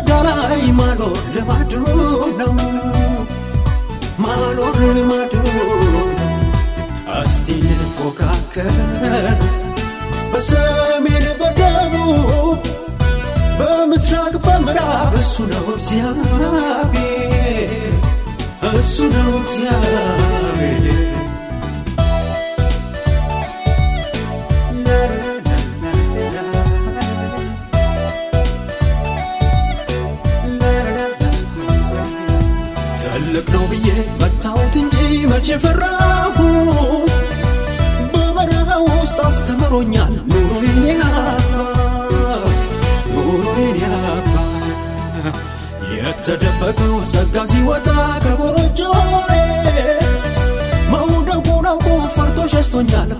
ጎዳና ላይ ማኖር ልማዱ ነው ማኖር ልማዱ እስቲ እንፎካከር በሰሜን በደቡብ በምስራቅ በምዕራብ እሱ ነው እግዚአብሔር እሱ ነው እግዚአብሔር። ነው ብዬ መታሁት እንጂ መቼ ፈራሁ? በበረሃ ውስጥ አስተምሮኛል ኑሮዬን የተደበቀው ጸጋ ሲወጣ ከጎረጆዬ መውደቁን አውቆ ፈርቶ ሸሽቶኛል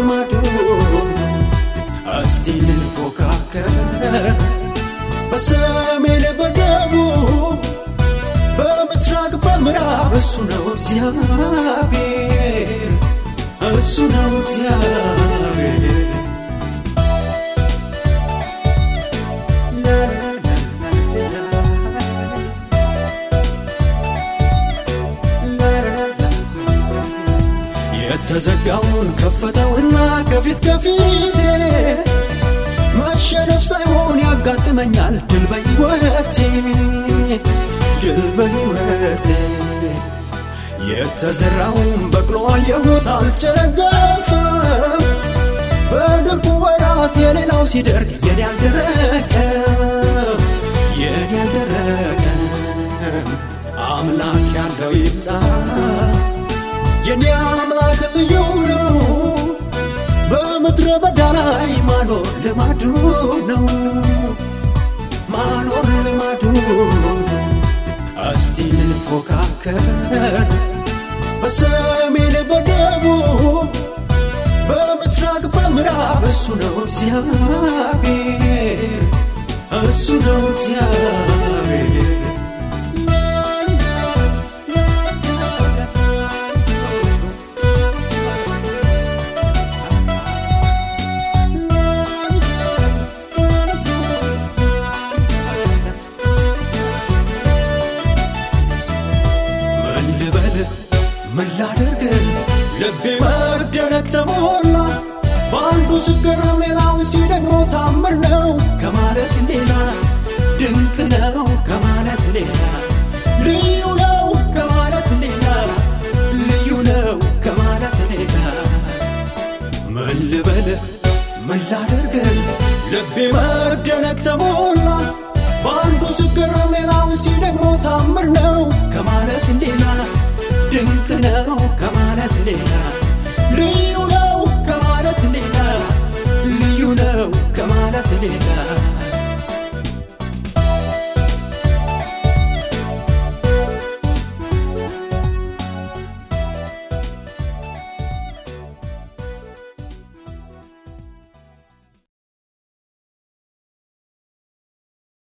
ማኖር ልማዱ ነው እስቲ ልንፎካከር በሰሜን በደቡብ በምስራቅ በምዕራብ እሱ ነው እግዚአብሔር እሱ ነው እግዚአብሔር የተዘጋውን ከፈተውና ከፊት ከፊቴ መሸነፍ ሳይሆን ያጋጥመኛል ድል በሕይወቴ ድል በሕይወቴ። የተዘራውን በቅሎ አየሁት አልጨገፈም በድርቁ ወራት የሌላው ሲደርቅ የኔ አልደረቀም የኔ አልደረቀም። አምላክ ያለው ይምጣ የኔ በምድረ በዳ ላይ ማኖር ልማዱ ነው። ማኖር ልማዱ እስቲ ልንፎካከር በሰሜን በደቡብ በምስራቅ በምዕራብ እሱ ነው እግዚአብሔር እሱ ነው እግዚአብሔር አንዱ ሲገረም ሌላው ሲደግሞ ታምር ነው። ከማለት ሌላ ድንቅ ነው። ከማለት ሌላ ልዩ ነው። ከማለት ሌላ ልዩ ነው። ከማለት ሌላ ምን ልበል? ምን ላደርግ ልቤ መደነቅ ተሞላ። በአንዱ ሲገረም ሌላው ሲደግሞ ታምር ነው። ከማለት ሌላ ድንቅ ነው።